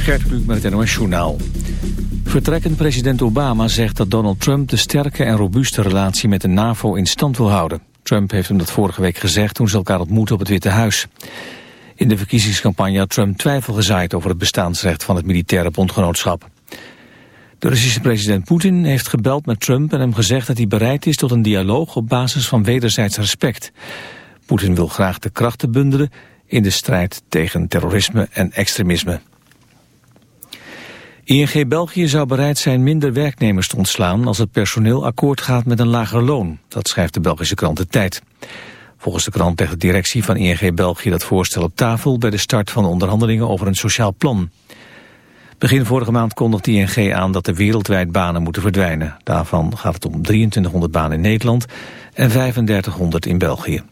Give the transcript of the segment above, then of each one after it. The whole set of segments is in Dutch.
Gert Kluk met het NOS Journaal. Vertrekkend president Obama zegt dat Donald Trump de sterke en robuuste relatie met de NAVO in stand wil houden. Trump heeft hem dat vorige week gezegd toen ze elkaar ontmoeten op het Witte Huis. In de verkiezingscampagne had Trump twijfel gezaaid over het bestaansrecht van het militaire bondgenootschap. De Russische president Poetin heeft gebeld met Trump en hem gezegd dat hij bereid is tot een dialoog op basis van wederzijds respect. Poetin wil graag de krachten bundelen in de strijd tegen terrorisme en extremisme. ING België zou bereid zijn minder werknemers te ontslaan als het personeel akkoord gaat met een lager loon. Dat schrijft de Belgische krant De Tijd. Volgens de krant legt de directie van ING België dat voorstel op tafel bij de start van de onderhandelingen over een sociaal plan. Begin vorige maand kondigde ING aan dat er wereldwijd banen moeten verdwijnen. Daarvan gaat het om 2300 banen in Nederland en 3500 in België.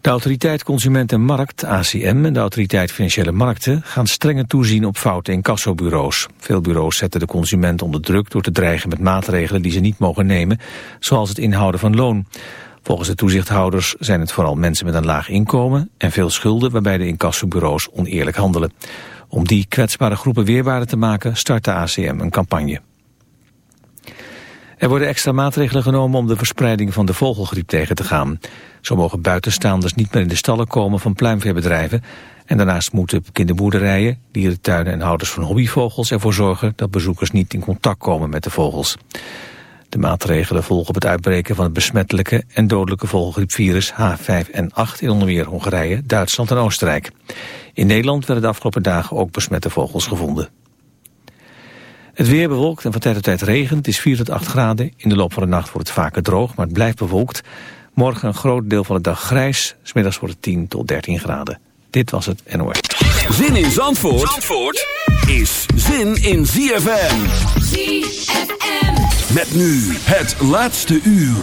De autoriteit Consument en Markt, ACM, en de autoriteit Financiële Markten gaan strenger toezien op fouten in kassobureaus. Veel bureaus zetten de consument onder druk door te dreigen met maatregelen die ze niet mogen nemen, zoals het inhouden van loon. Volgens de toezichthouders zijn het vooral mensen met een laag inkomen en veel schulden waarbij de incassobureaus oneerlijk handelen. Om die kwetsbare groepen weerbaarder te maken start de ACM een campagne. Er worden extra maatregelen genomen om de verspreiding van de vogelgriep tegen te gaan. Zo mogen buitenstaanders niet meer in de stallen komen van pluimveebedrijven. En daarnaast moeten kinderboerderijen, dierentuinen en houders van hobbyvogels ervoor zorgen dat bezoekers niet in contact komen met de vogels. De maatregelen volgen op het uitbreken van het besmettelijke en dodelijke vogelgriepvirus H5N8 in onder meer Hongarije, Duitsland en Oostenrijk. In Nederland werden de afgelopen dagen ook besmette vogels gevonden. Het weer bewolkt en van tijd tot tijd regent. Het is 4 tot 8 graden. In de loop van de nacht wordt het vaker droog, maar het blijft bewolkt. Morgen een groot deel van de dag grijs. Smiddags wordt het 10 tot 13 graden. Dit was het NOS. Zin in Zandvoort, Zandvoort is zin in ZFM. ZFM. Met nu het laatste uur.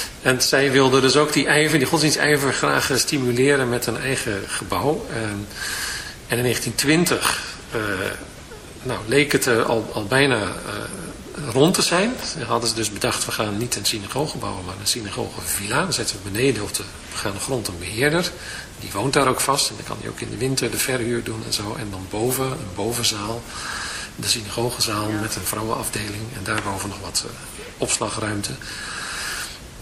En zij wilde dus ook die ijver, die godsdienstijver graag stimuleren met een eigen gebouw. En, en in 1920 uh, nou, leek het er al, al bijna uh, rond te zijn. Dan hadden ze dus bedacht, we gaan niet een synagoge bouwen, maar een synagogevilla. Dan zetten we beneden op de begaande grond een beheerder. Die woont daar ook vast en dan kan hij ook in de winter de verhuur doen en zo. En dan boven, een bovenzaal, de synagogezaal met een vrouwenafdeling. En daarboven nog wat uh, opslagruimte.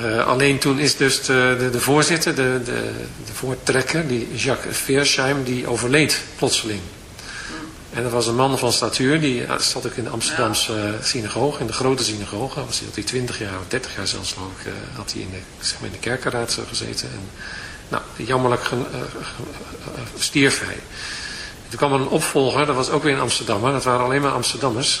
Uh, alleen toen is dus de, de, de voorzitter, de, de, de, voortrekker, die Jacques Versheim, die overleed plotseling. En dat was een man van statuur, die zat ook in de Amsterdamse uh, synagoge, in de grote synagoge. Was hij, had hij 20 jaar of 30 jaar zelfs ik, uh, had hij in de, zeg maar in de kerkenraad gezeten. En, nou, jammerlijk stierf hij. Toen kwam er een opvolger, dat was ook weer een Amsterdammer, dat waren alleen maar Amsterdammers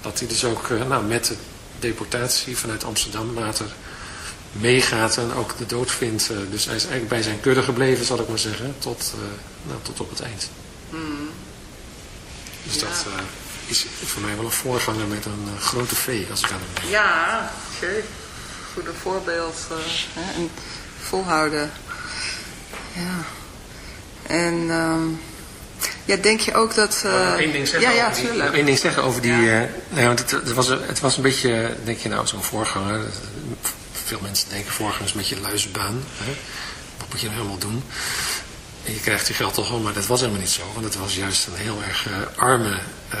Dat hij dus ook uh, nou, met de deportatie vanuit Amsterdam later meegaat en ook de dood vindt. dus hij is eigenlijk bij zijn kudde gebleven zal ik maar zeggen. Tot, nou, tot op het eind. Mm. Dus ja. dat is voor mij wel een voorganger met een uh, grote V, als ik aan hem denk. Ja, oké. Goede voorbeeld. Uh, hè, en volhouden. Ja. En um, ja, denk je ook dat... Uh, één ding zeggen ja, ja, over die, één ding zeggen over die... Ja. nou, want het, het, was, het was een beetje, denk je nou, zo'n voorganger. Veel mensen denken voorgangers met je luizenbaan. Hè? Wat moet je nou helemaal doen? En je krijgt je geld toch wel, maar dat was helemaal niet zo. Want het was juist een heel erg uh, arme, uh,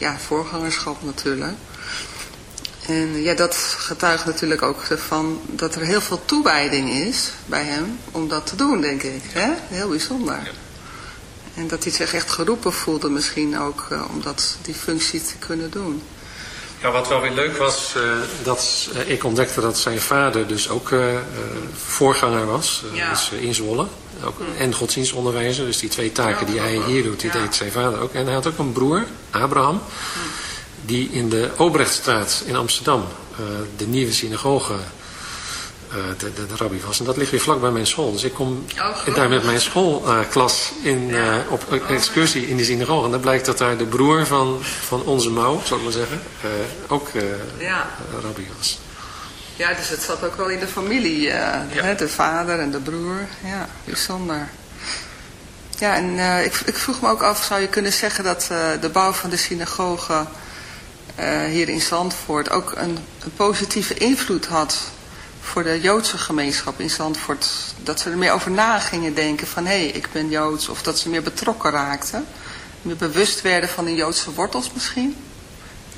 ja, voorgangerschap natuurlijk. En ja, dat getuigt natuurlijk ook ervan dat er heel veel toewijding is bij hem om dat te doen, denk ik. Hè? Heel bijzonder. Ja. En dat hij zich echt geroepen voelde misschien ook uh, om dat, die functie te kunnen doen. Ja, wat wel weer leuk was, uh, dat uh, ik ontdekte dat zijn vader dus ook voorganger was. Ja. Dus in Zwolle. Ook. En godsdienstonderwijzer. Dus die twee taken die hij hier doet, die deed zijn vader ook. En hij had ook een broer, Abraham. Die in de Obrechtstraat in Amsterdam uh, de nieuwe synagoge uh, de, de, de, rabbi was. En dat ligt weer vlak bij mijn school. Dus ik kom oh, daar met mijn schoolklas uh, in, ja. op excursie in die synagoge. En dan blijkt dat daar de broer van, van onze mouw, zou ik maar zeggen, ook rabbi was. Ja, dus het zat ook wel in de familie. Ja. Hè, de vader en de broer. Ja, bijzonder. Ja, en ik, ik vroeg me ook af, zou je kunnen zeggen dat de bouw van de synagoge hier in Zandvoort ook een, een, positieve invloed had voor de Joodse gemeenschap in Zandvoort. Dat ze er meer over na gingen denken van hé, hey, ik ben Joods. Of dat ze meer betrokken raakten. Meer bewust werden van de Joodse wortels misschien.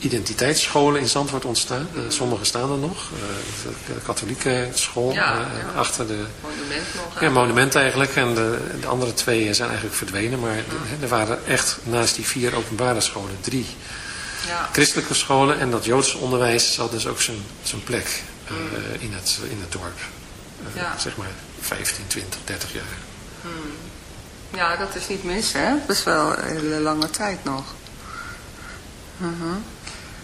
identiteitsscholen in Zandvoort ontstaan. Uh, sommige staan er nog. Uh, de katholieke school ja, ja. achter de... Monument nog. Ja, monument eigenlijk. En de, de, andere twee zijn eigenlijk verdwenen. Maar de, er waren echt naast die vier openbare scholen drie ja. christelijke scholen. En dat Joodse onderwijs had dus ook zijn, zijn plek mm. in, het, in het dorp. Zeg maar 15, 20, 30 jaar. Mm. Ja, dat is niet mis hè. Dat is wel een hele lange tijd nog. Uh -huh.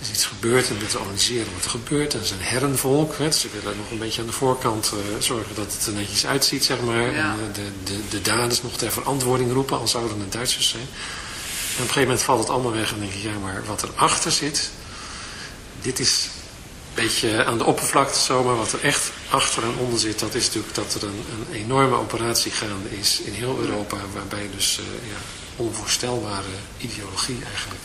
is iets gebeurd en te analyseren wat er gebeurt. En zijn herrenvolk. Hè. Ze willen nog een beetje aan de voorkant uh, zorgen dat het er netjes uitziet, zeg maar. Ja. En de, de, de daders nog ter verantwoording roepen, al zouden het Duitsers zijn. En op een gegeven moment valt het allemaal weg en denk je, ja, maar wat erachter zit, dit is een beetje aan de oppervlakte zomaar. Wat er echt achter en onder zit, dat is natuurlijk dat er een, een enorme operatie gaande is in heel Europa. Waarbij dus uh, ja, onvoorstelbare ideologie eigenlijk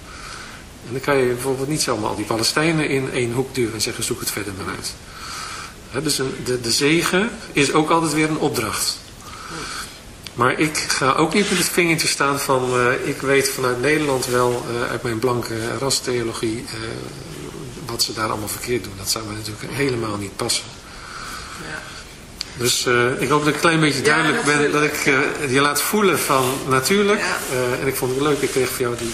En dan kan je bijvoorbeeld niet zomaar al die Palestijnen in één hoek duwen en zeggen zoek het verder maar uit. He, dus een, de, de zegen is ook altijd weer een opdracht. Maar ik ga ook niet met het vingertje staan van, uh, ik weet vanuit Nederland wel, uh, uit mijn blanke rastheologie, uh, wat ze daar allemaal verkeerd doen. Dat zou me natuurlijk helemaal niet passen. Ja. Dus ik hoop dat ik een klein beetje duidelijk ja, ben, dat ik je laat voelen van natuurlijk. Ja. en ik vond het leuk, ik kreeg van jou die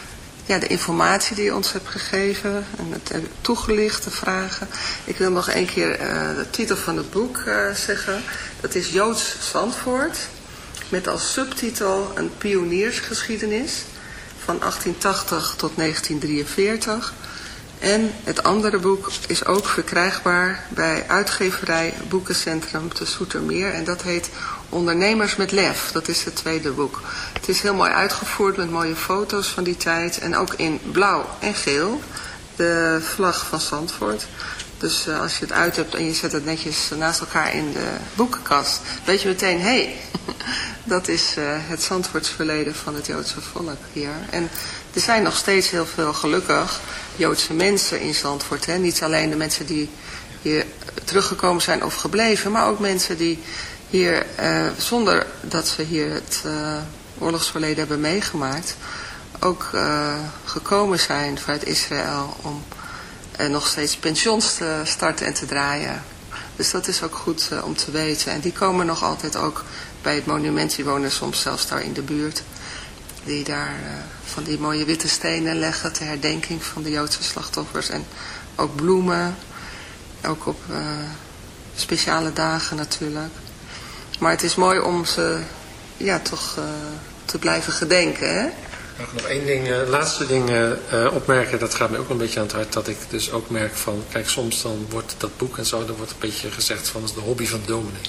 ja, de informatie die je ons hebt gegeven en het toegelicht, de vragen. Ik wil nog een keer uh, de titel van het boek uh, zeggen. Dat is Joods Zandvoort, met als subtitel een pioniersgeschiedenis van 1880 tot 1943. En het andere boek is ook verkrijgbaar bij uitgeverij Boekencentrum te Soetermeer. En dat heet Ondernemers met Lef. Dat is het tweede boek. Het is heel mooi uitgevoerd met mooie foto's van die tijd. En ook in blauw en geel. De vlag van Zandvoort. Dus uh, als je het uit hebt en je zet het netjes naast elkaar in de boekenkast. Weet je meteen, hé, hey, dat is uh, het Zandvoorts verleden van het Joodse volk hier. En er zijn nog steeds heel veel, gelukkig, Joodse mensen in Zandvoort. Hè? Niet alleen de mensen die hier teruggekomen zijn of gebleven, maar ook mensen die hier, uh, zonder dat ze hier het uh, oorlogsverleden hebben meegemaakt, ook uh, gekomen zijn vanuit Israël om nog steeds pensions te starten en te draaien. Dus dat is ook goed om te weten. En die komen nog altijd ook bij het monument, die wonen soms zelfs daar in de buurt. Die daar van die mooie witte stenen leggen ter herdenking van de Joodse slachtoffers. En ook bloemen, ook op speciale dagen natuurlijk. Maar het is mooi om ze ja, toch uh, te blijven gedenken. Hè? mag nog één ding, laatste ding opmerken, dat gaat me ook een beetje aan het hart, dat ik dus ook merk van, kijk soms dan wordt dat boek en zo, dan wordt een beetje gezegd van, dat is de hobby van dominee.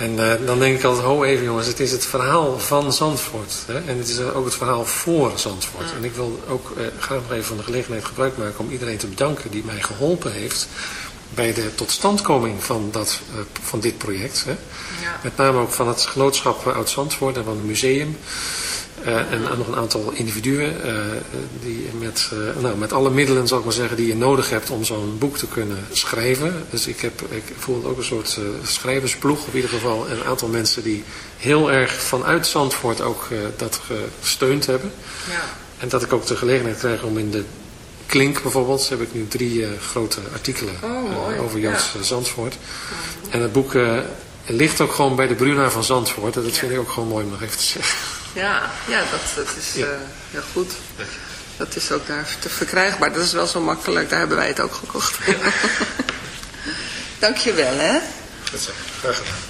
En uh, dan denk ik altijd, ho even jongens, het is het verhaal van Zandvoort. Hè? En het is ook het verhaal voor Zandvoort. Ja. En ik wil ook uh, graag nog even van de gelegenheid gebruik maken om iedereen te bedanken die mij geholpen heeft bij de totstandkoming van, dat, uh, van dit project. Hè? Ja. Met name ook van het genootschap Oud-Zandvoort en van het museum. Uh, en nog een aantal individuen uh, die met, uh, nou, met alle middelen, zal ik maar zeggen, die je nodig hebt om zo'n boek te kunnen schrijven. Dus ik, heb, ik voel ook een soort schrijversploeg, op ieder geval een aantal mensen die heel erg vanuit Zandvoort ook dat gesteund hebben. Ja. En dat ik ook de gelegenheid krijg om in de Klink bijvoorbeeld, heb ik nu drie grote artikelen oh, over Joods ja. Zandvoort. En het boek ligt ook gewoon bij de Bruna van Zandvoort. En dat vind ik ook gewoon mooi om nog even te zeggen. Ja, ja dat, dat is ja. Uh, heel goed. Dat is ook daar te verkrijgbaar. Dat is wel zo makkelijk. Daar hebben wij het ook gekocht. Dankjewel, hè. Goed zo. Graag gedaan.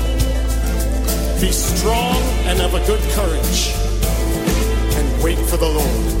Be strong and of a good courage, and wait for the Lord.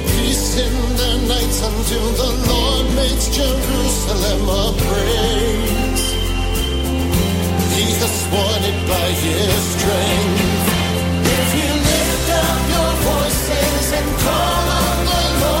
in their nights until the Lord makes Jerusalem a praise. He has He's it by his strength. If you lift up your voices and call on the Lord.